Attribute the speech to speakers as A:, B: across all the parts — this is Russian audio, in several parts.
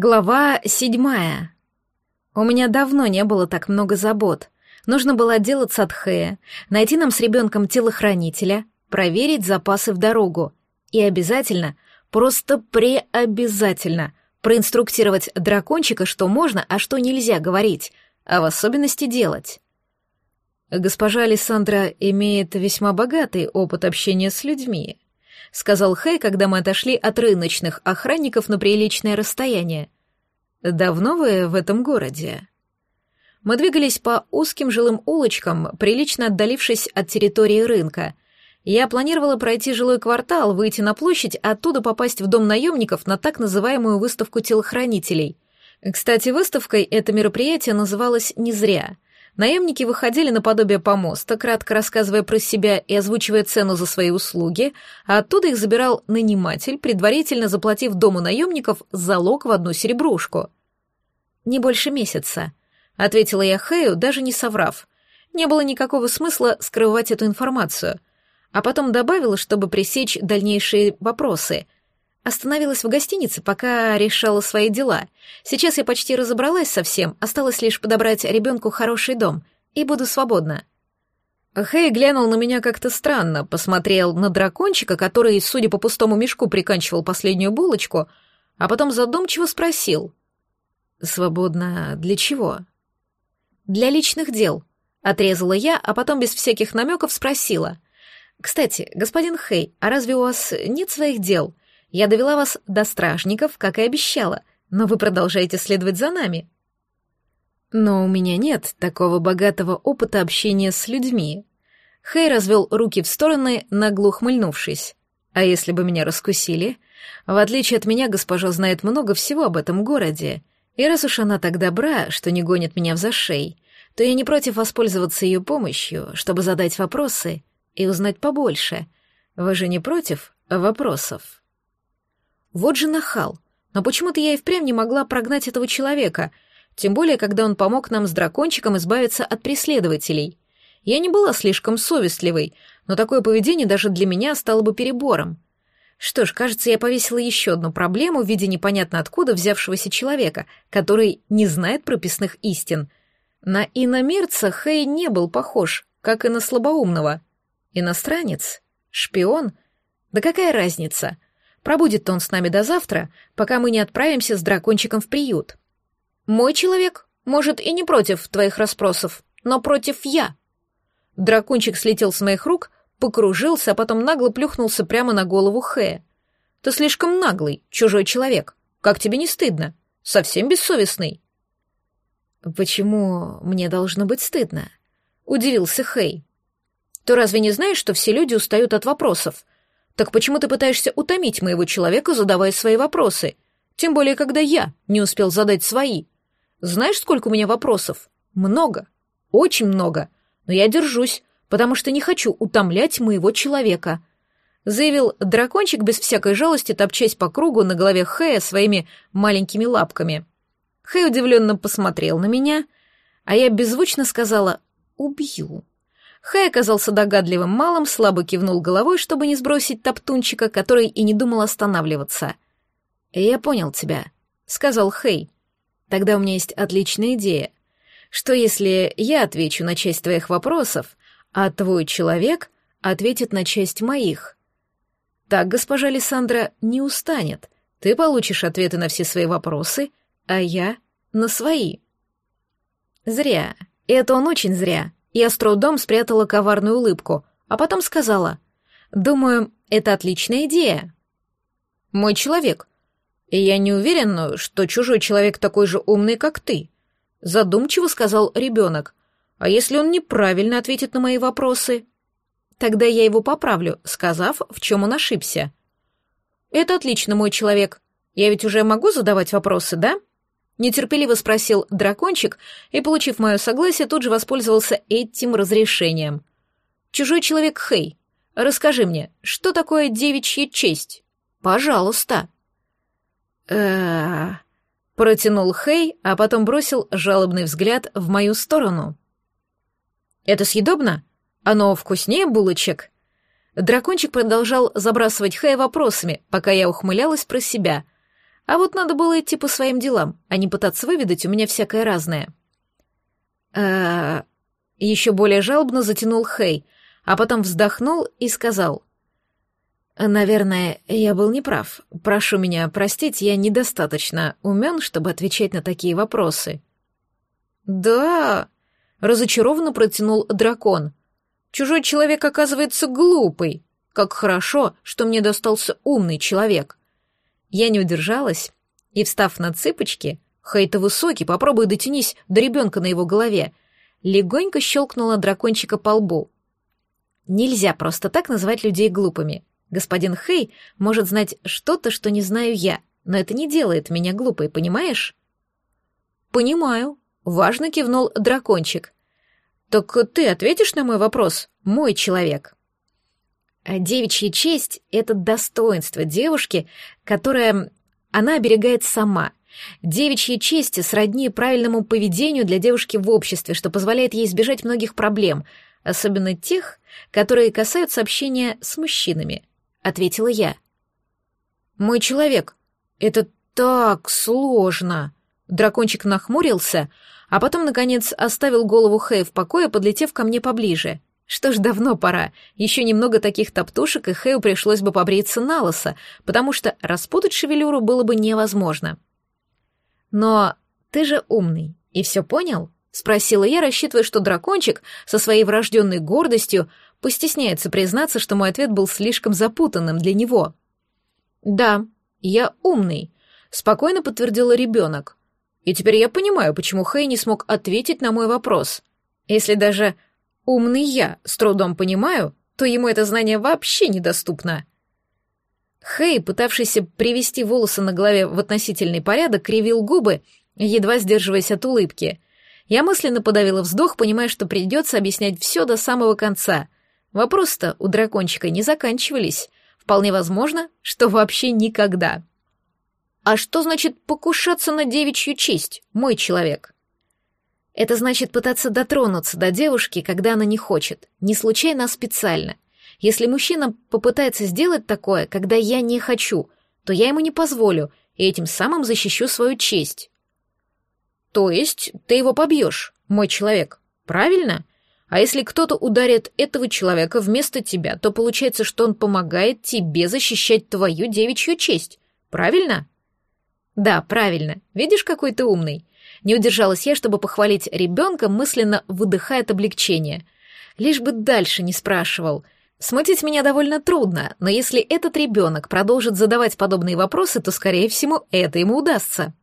A: Глава седьмая. У меня давно не было так много забот. Нужно было отделаться от Хэя, найти нам с ребенком телохранителя, проверить запасы в дорогу и обязательно, просто преобязательно, проинструктировать дракончика, что можно, а что нельзя говорить, а в особенности делать. Госпожа Александра имеет весьма богатый опыт общения с людьми, — сказал Хэй, когда мы отошли от рыночных охранников на приличное расстояние. «Давно вы в этом городе?» Мы двигались по узким жилым улочкам, прилично отдалившись от территории рынка. Я планировала пройти жилой квартал, выйти на площадь, оттуда попасть в дом наемников на так называемую выставку телохранителей. Кстати, выставкой это мероприятие называлось не зря — Наемники выходили на подобие помоста, кратко рассказывая про себя и озвучивая цену за свои услуги, а оттуда их забирал наниматель, предварительно заплатив дому наемников залог в одну серебрушку. «Не больше месяца», — ответила я Хэю, даже не соврав. Не было никакого смысла скрывать эту информацию. А потом добавила, чтобы пресечь дальнейшие вопросы — Остановилась в гостинице, пока решала свои дела. Сейчас я почти разобралась со всем, осталось лишь подобрать ребенку хороший дом, и буду свободна. Хэй глянул на меня как-то странно, посмотрел на дракончика, который, судя по пустому мешку, приканчивал последнюю булочку, а потом задумчиво спросил. «Свободно для чего?» «Для личных дел», — отрезала я, а потом без всяких намеков спросила. «Кстати, господин Хэй, а разве у вас нет своих дел?» Я довела вас до стражников, как и обещала, но вы продолжаете следовать за нами». «Но у меня нет такого богатого опыта общения с людьми». Хей развел руки в стороны, нагло хмыльнувшись. «А если бы меня раскусили? В отличие от меня, госпожа знает много всего об этом городе. И раз уж она так добра, что не гонит меня в зашей, то я не против воспользоваться ее помощью, чтобы задать вопросы и узнать побольше. Вы же не против вопросов?» Вот же нахал. Но почему-то я и впрямь не могла прогнать этого человека, тем более, когда он помог нам с дракончиком избавиться от преследователей. Я не была слишком совестливой, но такое поведение даже для меня стало бы перебором. Что ж, кажется, я повесила еще одну проблему в виде непонятно откуда взявшегося человека, который не знает прописных истин. На иномерца Хэй не был похож, как и на слабоумного. Иностранец? Шпион? Да какая разница? — Пробудет он с нами до завтра, пока мы не отправимся с дракончиком в приют. Мой человек, может, и не против твоих расспросов, но против я. Дракончик слетел с моих рук, покружился, а потом нагло плюхнулся прямо на голову Хэя. Ты слишком наглый, чужой человек. Как тебе не стыдно? Совсем бессовестный. Почему мне должно быть стыдно? Удивился Хэй. Ты разве не знаешь, что все люди устают от вопросов? — так почему ты пытаешься утомить моего человека, задавая свои вопросы? Тем более, когда я не успел задать свои. Знаешь, сколько у меня вопросов? Много. Очень много. Но я держусь, потому что не хочу утомлять моего человека», — заявил дракончик без всякой жалости, топчась по кругу на голове Хэя своими маленькими лапками. Хэй удивленно посмотрел на меня, а я беззвучно сказала «убью». Хай оказался догадливым малым, слабо кивнул головой, чтобы не сбросить топтунчика, который и не думал останавливаться. «Я понял тебя», — сказал Хэй. «Тогда у меня есть отличная идея. Что если я отвечу на часть твоих вопросов, а твой человек ответит на часть моих?» «Так госпожа Лиссандра не устанет. Ты получишь ответы на все свои вопросы, а я — на свои». «Зря. Это он очень зря», я с трудом спрятала коварную улыбку, а потом сказала. «Думаю, это отличная идея». «Мой человек. И я не уверен, что чужой человек такой же умный, как ты», — задумчиво сказал ребенок. «А если он неправильно ответит на мои вопросы?» «Тогда я его поправлю», — сказав, в чем он ошибся. «Это отлично, мой человек. Я ведь уже могу задавать вопросы, да?» Нетерпеливо спросил дракончик и, получив мое согласие, тут же воспользовался этим разрешением. «Чужой человек Хей, расскажи мне, что такое девичья честь? Пожалуйста!» Протянул Хей, а потом бросил жалобный взгляд в мою сторону. «Это съедобно? Оно вкуснее булочек?» Дракончик продолжал забрасывать Хэя вопросами, пока я ухмылялась про себя — а вот надо было идти по своим делам, а не пытаться выведать у меня всякое разное. э Еще более жалобно затянул Хей, а потом вздохнул и сказал. «Наверное, я был неправ. Прошу меня простить, я недостаточно умен, чтобы отвечать на такие вопросы». «Да», — разочарованно протянул дракон. «Чужой человек оказывается глупый. Как хорошо, что мне достался умный человек». Я не удержалась и, встав на цыпочки, Хейта высокий, попробуй дотянись до ребенка на его голове, легонько щелкнула дракончика по лбу. Нельзя просто так называть людей глупыми. Господин Хей может знать что-то, что не знаю я, но это не делает меня глупой, понимаешь? Понимаю, важно кивнул дракончик. Так ты ответишь на мой вопрос, мой человек? Э, девичья честь — это достоинство девушки, которое она оберегает сама. Девичья честь сродни правильному поведению для девушки в обществе, что позволяет ей избежать многих проблем, особенно тех, которые касаются общения с мужчинами, — ответила я. «Мой человек, это так сложно!» Дракончик нахмурился, а потом, наконец, оставил голову Хэй в покое, подлетев ко мне поближе — что ж, давно пора. Еще немного таких топтушек, и Хэю пришлось бы побриться на лысо, потому что распутать шевелюру было бы невозможно. «Но ты же умный, и все понял?» — спросила я, рассчитывая, что дракончик со своей врожденной гордостью постесняется признаться, что мой ответ был слишком запутанным для него. «Да, я умный», — спокойно подтвердила ребенок. «И теперь я понимаю, почему Хэй не смог ответить на мой вопрос. Если даже Умный я, с трудом понимаю, то ему это знание вообще недоступно. Хей, пытавшийся привести волосы на голове в относительный порядок, кривил губы, едва сдерживаясь от улыбки. Я мысленно подавила вздох, понимая, что придется объяснять все до самого конца. Вопросы-то у дракончика не заканчивались. Вполне возможно, что вообще никогда. «А что значит покушаться на девичью честь, мой человек?» Это значит пытаться дотронуться до девушки, когда она не хочет, не случайно, а специально. Если мужчина попытается сделать такое, когда я не хочу, то я ему не позволю, и этим самым защищу свою честь. То есть ты его побьешь, мой человек, правильно? А если кто-то ударит этого человека вместо тебя, то получается, что он помогает тебе защищать твою девичью честь, правильно? Да, правильно. Видишь, какой ты умный? Не удержалась я, чтобы похвалить ребенка, мысленно выдыхая от облегчения. Лишь бы дальше не спрашивал. Смутить меня довольно трудно, но если этот ребенок продолжит задавать подобные вопросы, то, скорее всего, это ему удастся.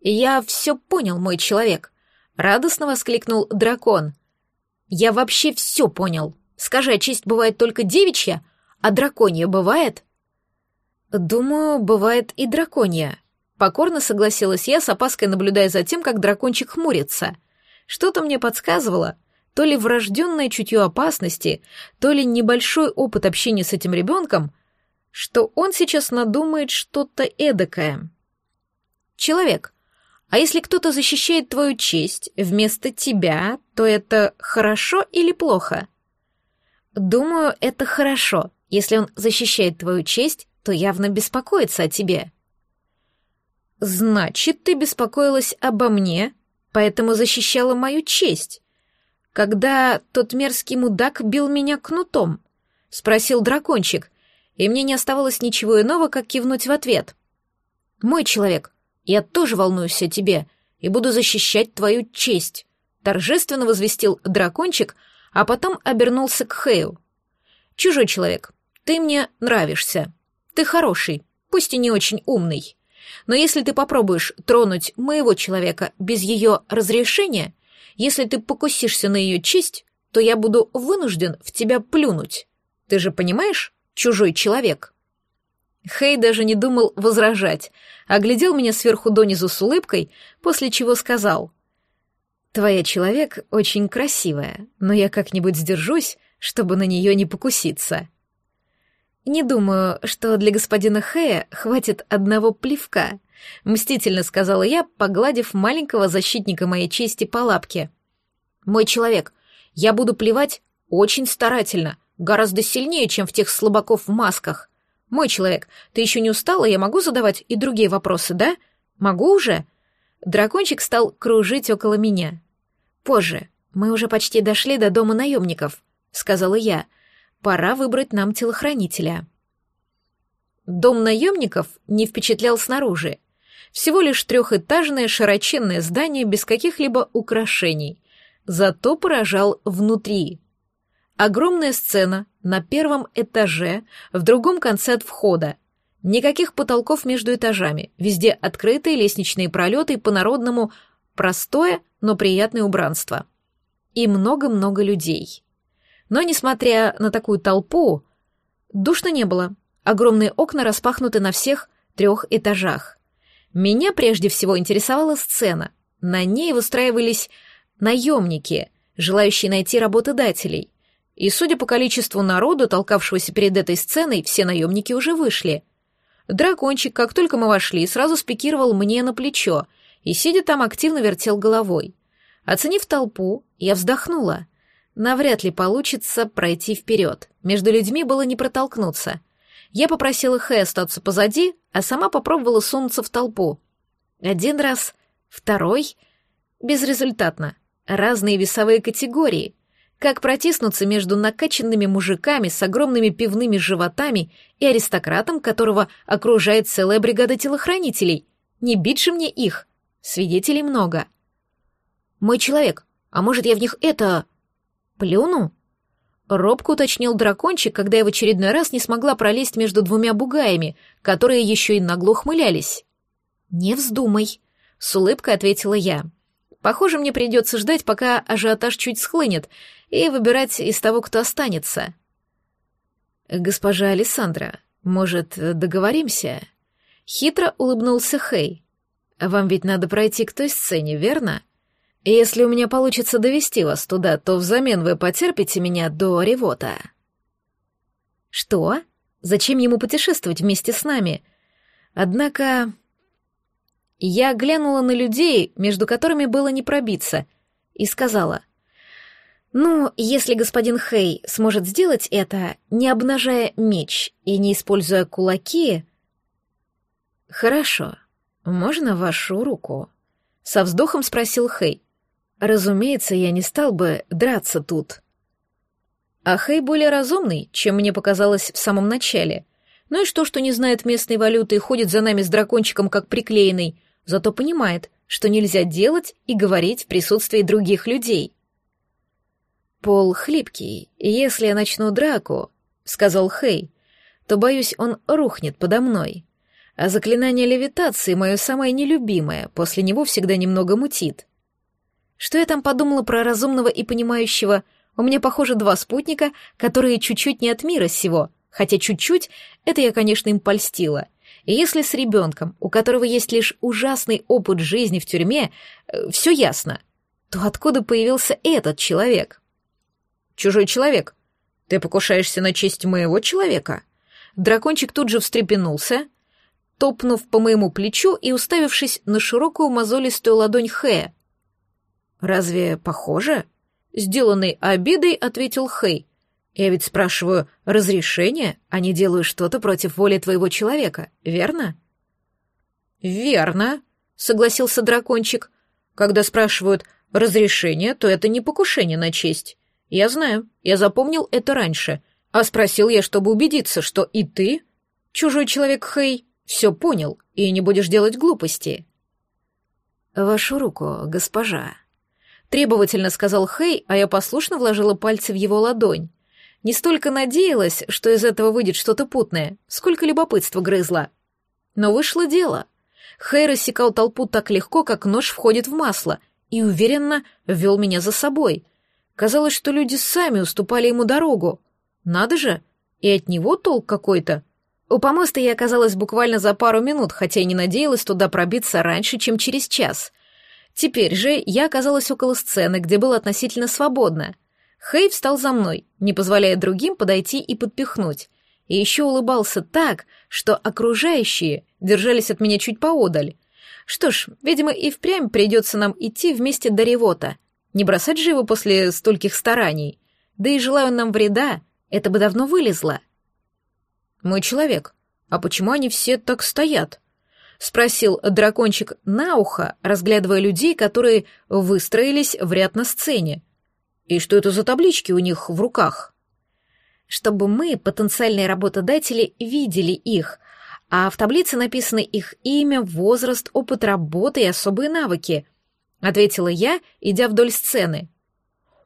A: «Я все понял, мой человек», — радостно воскликнул дракон. «Я вообще все понял. Скажи, а честь бывает только девичья, а драконья бывает?» «Думаю, бывает и драконья», Покорно согласилась я, с опаской наблюдая за тем, как дракончик хмурится. Что-то мне подсказывало, то ли врожденное чутье опасности, то ли небольшой опыт общения с этим ребенком, что он сейчас надумает что-то эдакое. «Человек, а если кто-то защищает твою честь вместо тебя, то это хорошо или плохо?» «Думаю, это хорошо. Если он защищает твою честь, то явно беспокоится о тебе». Значит, ты беспокоилась обо мне, поэтому защищала мою честь. Когда тот мерзкий мудак бил меня кнутом, спросил дракончик, и мне не оставалось ничего иного, как кивнуть в ответ. Мой человек, я тоже волнуюсь о тебе и буду защищать твою честь, торжественно возвестил дракончик, а потом обернулся к Хею. Чужой человек, ты мне нравишься. Ты хороший, пусть и не очень умный. Но если ты попробуешь тронуть моего человека без ее разрешения, если ты покусишься на ее честь, то я буду вынужден в тебя плюнуть. Ты же понимаешь, чужой человек?» Хей даже не думал возражать, оглядел меня сверху донизу с улыбкой, после чего сказал. «Твоя человек очень красивая, но я как-нибудь сдержусь, чтобы на нее не покуситься». «Не думаю, что для господина Хэя хватит одного плевка», — мстительно сказала я, погладив маленького защитника моей чести по лапке. «Мой человек, я буду плевать очень старательно, гораздо сильнее, чем в тех слабаков в масках. Мой человек, ты еще не устала, я могу задавать и другие вопросы, да? Могу уже?» Дракончик стал кружить около меня. «Позже. Мы уже почти дошли до дома наемников», — сказала я, пора выбрать нам телохранителя. Дом наемников не впечатлял снаружи. Всего лишь трехэтажное широченное здание без каких-либо украшений, зато поражал внутри. Огромная сцена на первом этаже, в другом конце от входа. Никаких потолков между этажами, везде открытые лестничные пролеты и по-народному простое, но приятное убранство. И много-много людей. Но, несмотря на такую толпу, душно не было. Огромные окна распахнуты на всех трех этажах. Меня прежде всего интересовала сцена. На ней выстраивались наемники, желающие найти работодателей. И, судя по количеству народу, толкавшегося перед этой сценой, все наемники уже вышли. Дракончик, как только мы вошли, сразу спикировал мне на плечо и, сидя там, активно вертел головой. Оценив толпу, я вздохнула навряд ли получится пройти вперед. Между людьми было не протолкнуться. Я попросила Хэ остаться позади, а сама попробовала сунуться в толпу. Один раз, второй — безрезультатно. Разные весовые категории. Как протиснуться между накачанными мужиками с огромными пивными животами и аристократом, которого окружает целая бригада телохранителей? Не бить же мне их. Свидетелей много. «Мой человек, а может, я в них это...» Плюну? Робко уточнил дракончик, когда я в очередной раз не смогла пролезть между двумя бугаями, которые еще и нагло хмылялись. «Не вздумай», — с улыбкой ответила я. «Похоже, мне придется ждать, пока ажиотаж чуть схлынет, и выбирать из того, кто останется». «Госпожа Александра, может, договоримся?» Хитро улыбнулся Хей. «Вам ведь надо пройти к той сцене, верно? Если у меня получится довести вас туда, то взамен вы потерпите меня до ревота. Что? Зачем ему путешествовать вместе с нами? Однако... Я глянула на людей, между которыми было не пробиться, и сказала. «Ну, если господин Хей сможет сделать это, не обнажая меч и не используя кулаки...» «Хорошо. Можно вашу руку?» — со вздохом спросил Хей. Разумеется, я не стал бы драться тут. А Хэй более разумный, чем мне показалось в самом начале. Ну и что, что не знает местной валюты и ходит за нами с дракончиком как приклеенный, зато понимает, что нельзя делать и говорить в присутствии других людей. «Пол хлипкий, и если я начну драку», — сказал Хей, — «то, боюсь, он рухнет подо мной. А заклинание левитации мое самое нелюбимое, после него всегда немного мутит». Что я там подумала про разумного и понимающего? У меня, похоже, два спутника, которые чуть-чуть не от мира сего. Хотя чуть-чуть, это я, конечно, им польстила. И если с ребенком, у которого есть лишь ужасный опыт жизни в тюрьме, э, все ясно, то откуда появился этот человек? Чужой человек. Ты покушаешься на честь моего человека? Дракончик тут же встрепенулся, топнув по моему плечу и уставившись на широкую мозолистую ладонь Хэя. «Разве похоже?» Сделанный обидой ответил Хэй. «Я ведь спрашиваю разрешение, а не делаю что-то против воли твоего человека, верно?» «Верно», — согласился дракончик. «Когда спрашивают разрешение, то это не покушение на честь. Я знаю, я запомнил это раньше. А спросил я, чтобы убедиться, что и ты, чужой человек Хэй, все понял и не будешь делать глупости». «Вашу руку, госпожа», Требовательно сказал Хей, а я послушно вложила пальцы в его ладонь. Не столько надеялась, что из этого выйдет что-то путное, сколько любопытство грызло. Но вышло дело. Хей рассекал толпу так легко, как нож входит в масло, и уверенно вел меня за собой. Казалось, что люди сами уступали ему дорогу. Надо же, и от него толк какой-то. У помоста я оказалась буквально за пару минут, хотя и не надеялась туда пробиться раньше, чем через час — Теперь же я оказалась около сцены, где было относительно свободно. Хейв встал за мной, не позволяя другим подойти и подпихнуть. И еще улыбался так, что окружающие держались от меня чуть поодаль. Что ж, видимо, и впрямь придется нам идти вместе до ревота. Не бросать же его после стольких стараний. Да и желаю нам вреда, это бы давно вылезло. Мой человек, а почему они все так стоят? спросил дракончик на ухо, разглядывая людей, которые выстроились в ряд на сцене. И что это за таблички у них в руках? Чтобы мы, потенциальные работодатели, видели их, а в таблице написаны их имя, возраст, опыт работы и особые навыки, ответила я, идя вдоль сцены.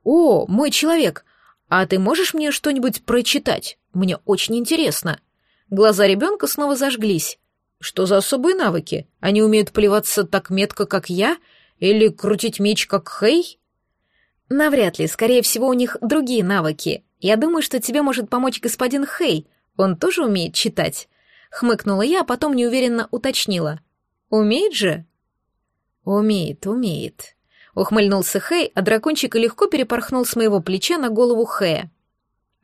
A: О, мой человек, а ты можешь мне что-нибудь прочитать? Мне очень интересно. Глаза ребенка снова зажглись. Что за особые навыки? Они умеют плеваться так метко, как я? Или крутить меч, как Хей? Навряд ли, скорее всего, у них другие навыки. Я думаю, что тебе может помочь господин Хей. Он тоже умеет читать. Хмыкнула я, а потом неуверенно уточнила. Умеет же? Умеет, умеет. Ухмыльнулся Хей, а дракончик легко перепорхнул с моего плеча на голову Хэя.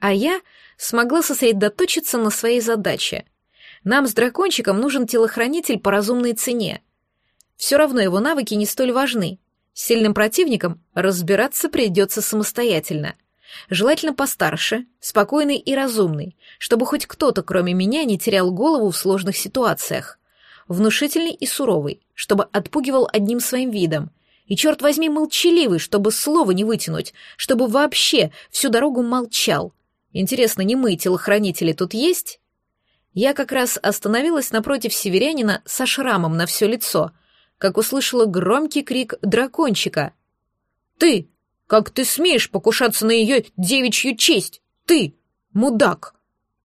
A: А я смогла сосредоточиться на своей задаче — нам с дракончиком нужен телохранитель по разумной цене. Все равно его навыки не столь важны. С сильным противником разбираться придется самостоятельно. Желательно постарше, спокойный и разумный, чтобы хоть кто-то, кроме меня, не терял голову в сложных ситуациях. Внушительный и суровый, чтобы отпугивал одним своим видом. И, черт возьми, молчаливый, чтобы слова не вытянуть, чтобы вообще всю дорогу молчал. Интересно, не мы, телохранители, тут есть? Я как раз остановилась напротив северянина со шрамом на все лицо, как услышала громкий крик дракончика. «Ты! Как ты смеешь покушаться на ее девичью честь? Ты! Мудак!»